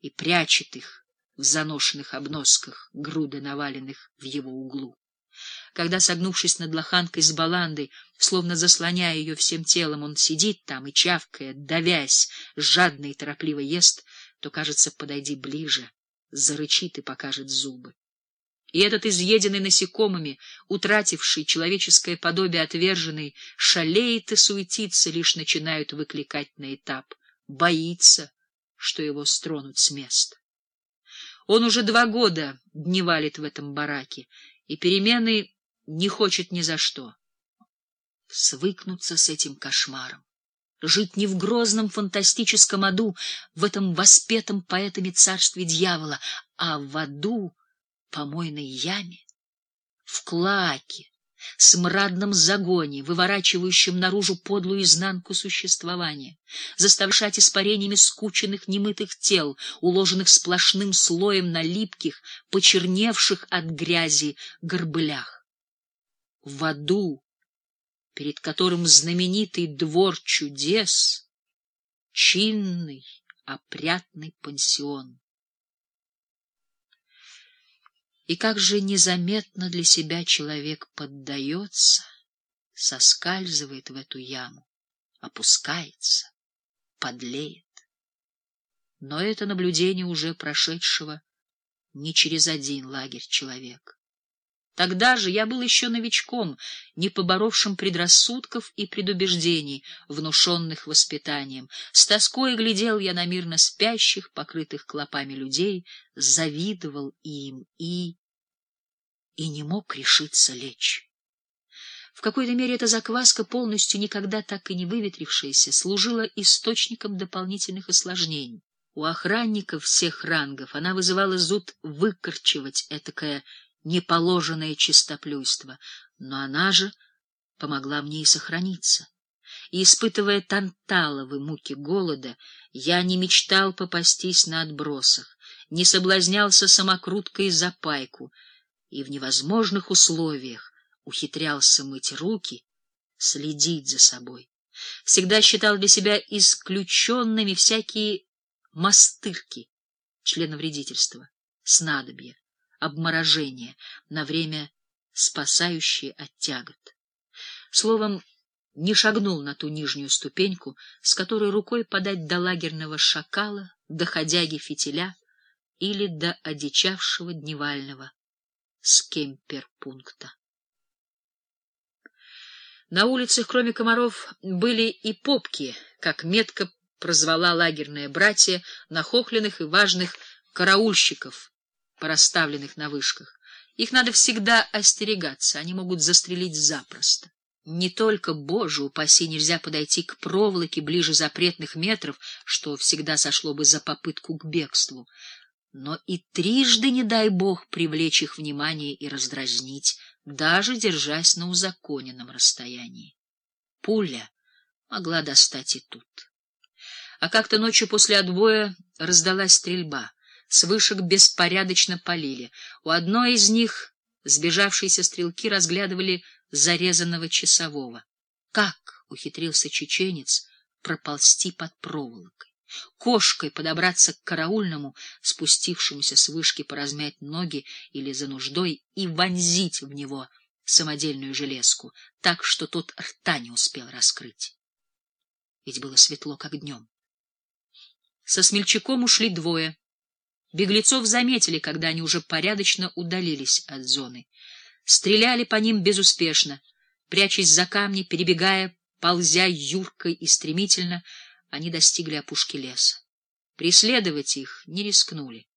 и прячет их в заношенных обносках, груды наваленных в его углу. Когда, согнувшись над лоханкой с баландой, словно заслоняя ее всем телом, он сидит там и, чавкая, давясь, жадно и торопливо ест, то, кажется, подойди ближе, зарычит и покажет зубы. И этот изъеденный насекомыми, утративший человеческое подобие отверженный, шалеет и суетится, лишь начинают выкликать на этап, боится, что его стронут с места. Он уже два года дневалит в этом бараке, и перемены не хочет ни за что. Свыкнуться с этим кошмаром, жить не в грозном фантастическом аду, в этом воспетом поэтами царстве дьявола, а в аду помойной яме, в клаке, смрадном загоне, выворачивающем наружу подлую изнанку существования, заставшать испарениями скученных немытых тел, уложенных сплошным слоем на липких, почерневших от грязи горбылях. В аду, перед которым знаменитый двор чудес, чинный, опрятный пансион. И как же незаметно для себя человек поддается, соскальзывает в эту яму, опускается, подлеет. Но это наблюдение уже прошедшего не через один лагерь человека. Тогда же я был еще новичком, не поборовшим предрассудков и предубеждений, внушенных воспитанием. С тоской глядел я на мирно спящих, покрытых клопами людей, завидовал им и... и не мог решиться лечь. В какой-то мере эта закваска, полностью никогда так и не выветрившаяся, служила источником дополнительных осложнений. У охранников всех рангов она вызывала зуд выкорчевать этакое неположенное чистоплюйство, но она же помогла мне и сохраниться. И, испытывая танталовы муки голода, я не мечтал попастись на отбросах, не соблазнялся самокруткой за пайку и в невозможных условиях ухитрялся мыть руки, следить за собой. Всегда считал для себя исключенными всякие мастырки, членовредительства, снадобья обморожение, на время спасающее от тягот. Словом, не шагнул на ту нижнюю ступеньку, с которой рукой подать до лагерного шакала, до ходяги фитиля или до одичавшего дневального скемперпункта. На улицах, кроме комаров, были и попки, как метко прозвала лагерное братья, нахохленных и важных караульщиков, порасставленных на вышках. Их надо всегда остерегаться, они могут застрелить запросто. Не только, боже упаси, нельзя подойти к проволоке ближе запретных метров, что всегда сошло бы за попытку к бегству, но и трижды, не дай бог, привлечь их внимание и раздразнить, даже держась на узаконенном расстоянии. Пуля могла достать и тут. А как-то ночью после отбоя раздалась стрельба — с вышек беспорядочно полили. У одной из них сбежавшиеся стрелки разглядывали зарезанного часового. Как ухитрился чеченец проползти под проволокой? Кошкой подобраться к караульному, спустившемуся с вышки поразмять ноги или за нуждой, и вонзить в него самодельную железку, так что тот рта не успел раскрыть. Ведь было светло, как днем. Со смельчаком ушли двое — Беглецов заметили, когда они уже порядочно удалились от зоны. Стреляли по ним безуспешно, прячась за камни, перебегая, ползя юркой и стремительно, они достигли опушки леса. Преследовать их не рискнули.